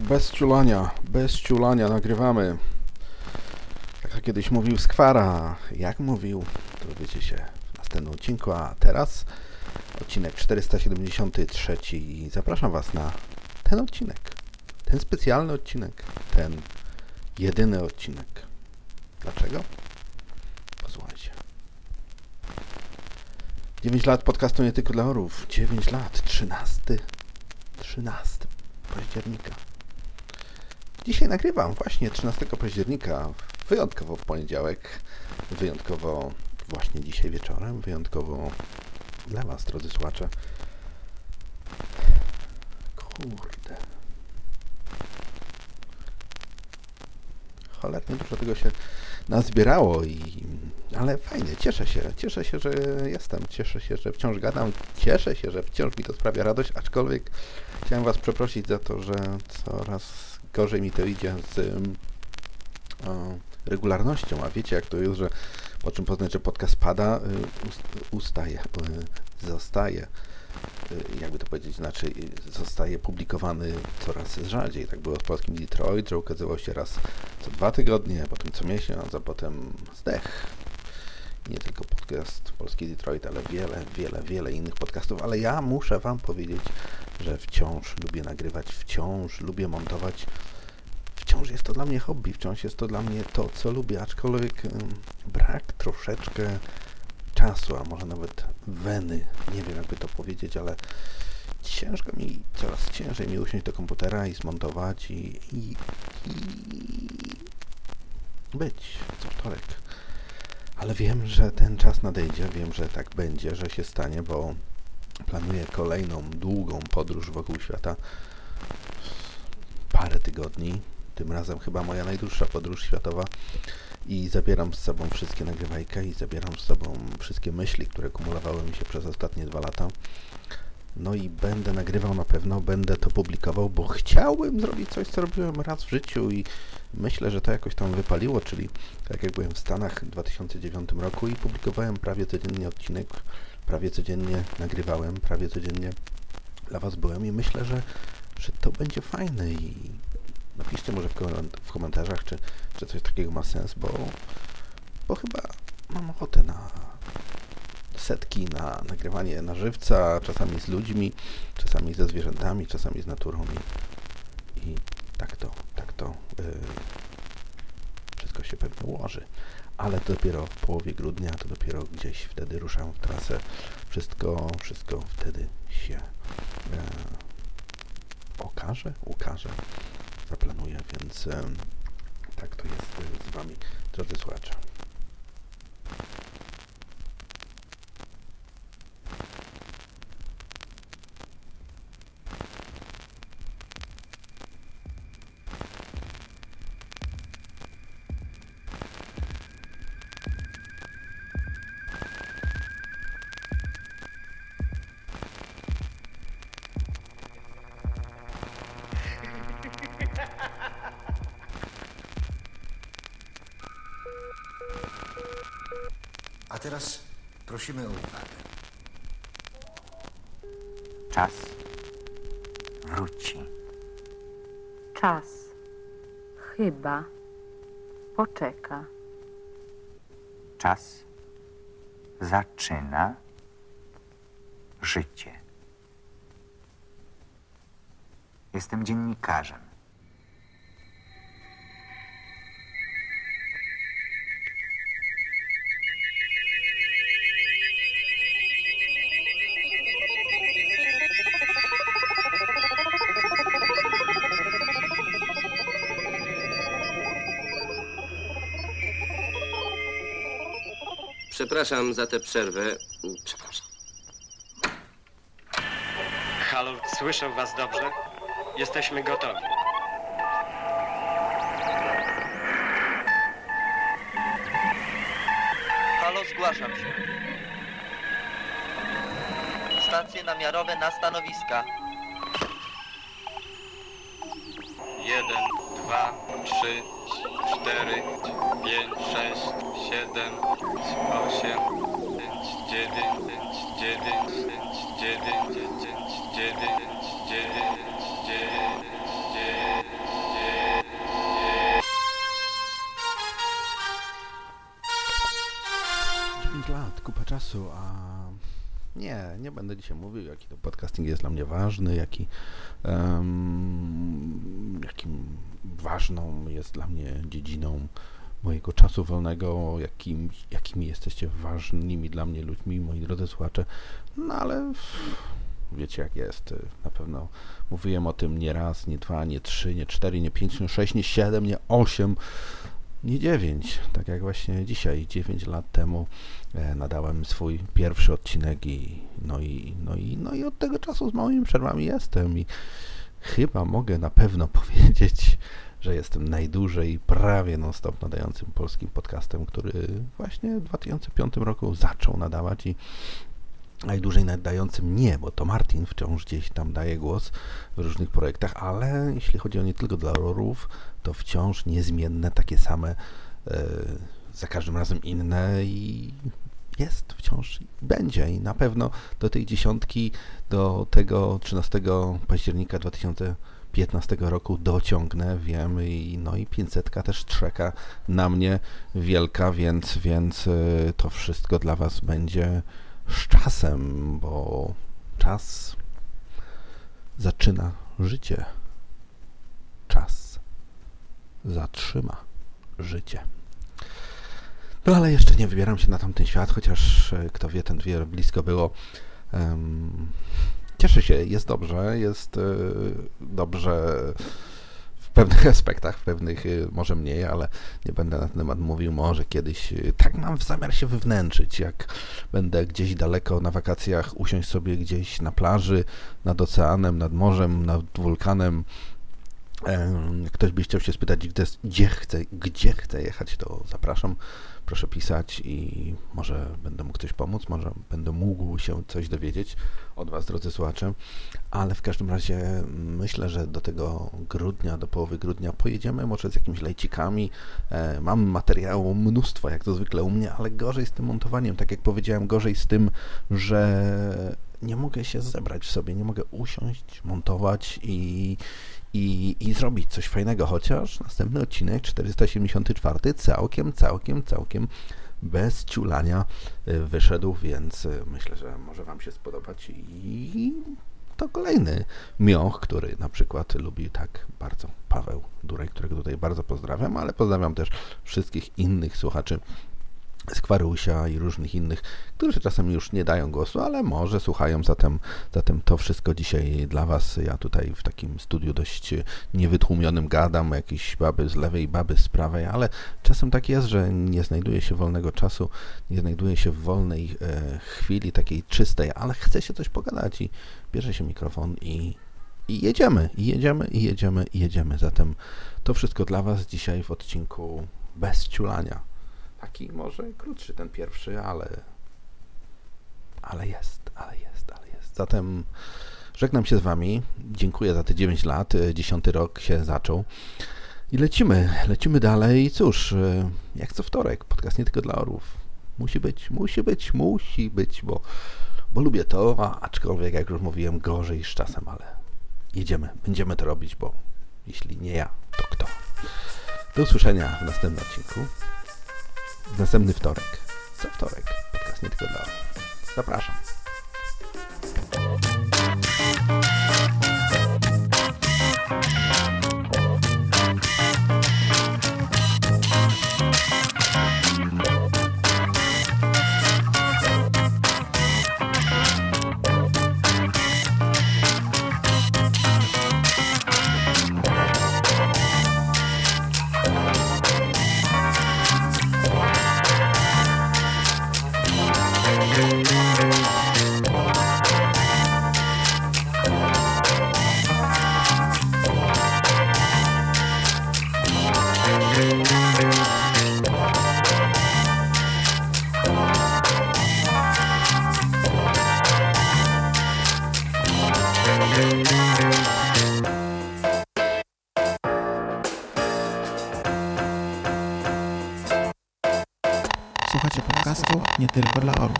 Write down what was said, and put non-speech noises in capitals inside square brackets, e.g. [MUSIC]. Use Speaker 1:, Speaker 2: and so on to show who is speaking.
Speaker 1: Bez ciulania, bez ciulania nagrywamy. Tak jak kiedyś mówił Skwara. Jak mówił, to dowiecie się w następnym odcinku. A teraz odcinek 473 i zapraszam Was na ten odcinek. Ten specjalny odcinek. Ten jedyny odcinek. Dlaczego? Posłuchajcie. 9 lat podcastu nie tylko dla orów. 9 lat. 13. 13 października. Dzisiaj nagrywam właśnie 13 października, wyjątkowo w poniedziałek, wyjątkowo właśnie dzisiaj wieczorem, wyjątkowo dla Was, drodzy słuchacze. Kurde. Cholernie dużo tego się nazbierało i... Ale fajnie, cieszę się, cieszę się, że jestem, cieszę się, że wciąż gadam, cieszę się, że wciąż mi to sprawia radość, aczkolwiek chciałem Was przeprosić za to, że coraz gorzej mi to idzie z o, regularnością, a wiecie jak to jest, że po czym poznać, że podcast pada, y, ust, ustaje, y, zostaje, y, jakby to powiedzieć inaczej, zostaje publikowany coraz rzadziej. Tak było z polskim Detroit, że ukazywał się raz co dwa tygodnie, potem co miesiąc, a potem zdech. Nie tylko podcast Polski Detroit, ale wiele, wiele, wiele innych podcastów, ale ja muszę Wam powiedzieć, że wciąż lubię nagrywać, wciąż lubię montować, wciąż jest to dla mnie hobby, wciąż jest to dla mnie to, co lubię, aczkolwiek brak troszeczkę czasu, a może nawet weny, nie wiem jakby to powiedzieć, ale ciężko mi, coraz ciężej mi usiąść do komputera i zmontować i, i, i być co wtorek. Ale wiem, że ten czas nadejdzie, wiem, że tak będzie, że się stanie, bo planuję kolejną długą podróż wokół świata. Parę tygodni, tym razem chyba moja najdłuższa podróż światowa i zabieram z sobą wszystkie nagrywajkę i zabieram z sobą wszystkie myśli, które kumulowały mi się przez ostatnie dwa lata. No i będę nagrywał na pewno, będę to publikował, bo chciałbym zrobić coś, co robiłem raz w życiu i myślę, że to jakoś tam wypaliło, czyli tak jak byłem w Stanach w 2009 roku i publikowałem prawie codziennie odcinek, prawie codziennie nagrywałem, prawie codziennie dla Was byłem i myślę, że, że to będzie fajne i napiszcie może w komentarzach, czy, czy coś takiego ma sens, bo, bo chyba mam ochotę na setki, na nagrywanie na żywca, czasami z ludźmi, czasami ze zwierzętami, czasami z naturą i, i tak to, tak to yy, wszystko się pewnie ułoży. Ale to dopiero w połowie grudnia, to dopiero gdzieś wtedy ruszam w trasę. Wszystko, wszystko wtedy się yy, okaże, ukaże, zaplanuję, więc yy, tak to jest z Wami, drodzy słuchacze.
Speaker 2: Teraz prosimy o uwagę.
Speaker 3: Czas wróci.
Speaker 4: Czas chyba poczeka.
Speaker 3: Czas zaczyna życie. Jestem dziennikarzem.
Speaker 5: Przepraszam za tę przerwę. Przepraszam.
Speaker 6: Halo, słyszę was dobrze? Jesteśmy gotowi.
Speaker 7: Halo, zgłaszam się. Stacje namiarowe na stanowiska.
Speaker 6: Jeden, dwa, trzy, 4, 5, 6, 7, 8, 9, 9, 9.
Speaker 1: Nie, będę dzisiaj mówił, jaki to podcasting jest dla mnie ważny, jaki, um, jakim ważną jest dla mnie dziedziną mojego czasu wolnego, jakim, jakimi jesteście ważnymi dla mnie ludźmi, moi drodzy słuchacze. No ale wiecie jak jest. Na pewno mówiłem o tym nie raz, nie dwa, nie trzy, nie cztery, nie pięć, nie sześć, nie siedem, nie osiem, nie dziewięć. Tak jak właśnie dzisiaj, dziewięć lat temu e, nadałem swój pierwszy odcinek i no i, no i no i od tego czasu z małymi przerwami jestem i chyba mogę na pewno [LAUGHS] powiedzieć, że jestem najdłużej prawie non-stop nadającym polskim podcastem, który właśnie w 2005 roku zaczął nadawać i najdłużej nadającym nie, bo to Martin wciąż gdzieś tam daje głos w różnych projektach, ale jeśli chodzi o nie tylko dla rorów, to wciąż niezmienne, takie same, e, za każdym razem inne i jest wciąż będzie. I na pewno do tej dziesiątki, do tego 13 października 2015 roku dociągnę, wiem i no i 500 też czeka na mnie wielka, więc, więc e, to wszystko dla Was będzie z czasem, bo czas zaczyna życie. Czas zatrzyma życie. No ale jeszcze nie wybieram się na tamten świat, chociaż e, kto wie, ten wie, blisko było. Cieszę się, jest dobrze, jest y, dobrze pewnych [LAUGHS] aspektach, w pewnych y, może mniej, ale nie będę na ten temat mówił. Może kiedyś y, tak mam w zamiar się wywnętrzyć, jak będę gdzieś daleko na wakacjach, usiąść sobie gdzieś na plaży, nad oceanem, nad morzem, nad wulkanem. Ktoś by chciał się spytać, gdzie, gdzie, chcę, gdzie chcę jechać, to zapraszam proszę pisać i może będę mógł coś pomóc, może będę mógł się coś dowiedzieć od Was, drodzy słuchacze, ale w każdym razie myślę, że do tego grudnia, do połowy grudnia pojedziemy może z jakimiś lejcikami. E, mam materiału mnóstwo, jak to zwykle u mnie, ale gorzej z tym montowaniem, tak jak powiedziałem, gorzej z tym, że nie mogę się zebrać w sobie, nie mogę usiąść, montować i, i, i zrobić coś fajnego, chociaż następny odcinek 474 całkiem, całkiem, całkiem bez ciulania y, wyszedł, więc y, myślę, że może Wam się spodobać i to kolejny mioch, który na przykład lubi tak bardzo Paweł Duraj, którego tutaj bardzo pozdrawiam, ale pozdrawiam też wszystkich innych słuchaczy Skwarusia i różnych innych, którzy czasem już nie dają głosu, ale może słuchają, zatem, zatem to wszystko dzisiaj dla Was. Ja tutaj w takim studiu dość niewytłumionym gadam, jakieś baby z lewej, baby z prawej, ale czasem tak jest, że nie znajduje się wolnego czasu, nie znajduje się w wolnej e, chwili takiej czystej, ale chce się coś pogadać i bierze się mikrofon i, i jedziemy, i jedziemy, i jedziemy, i jedziemy. Zatem to wszystko dla Was dzisiaj w odcinku bez ciulania. Taki może krótszy ten pierwszy, ale ale jest, ale jest, ale jest. Zatem żegnam się z Wami. Dziękuję za te 9 lat. Dziesiąty rok się zaczął. I lecimy, lecimy dalej. Cóż, jak co wtorek, podcast nie tylko dla orów. Musi być, musi być, musi być, bo, bo lubię to, aczkolwiek, jak już mówiłem, gorzej z czasem, ale jedziemy, będziemy to robić, bo jeśli nie ja, to kto? Do usłyszenia w następnym odcinku następny wtorek. Co wtorek? Podcast nie tylko dla Zapraszam.
Speaker 8: Słuchacie podcastu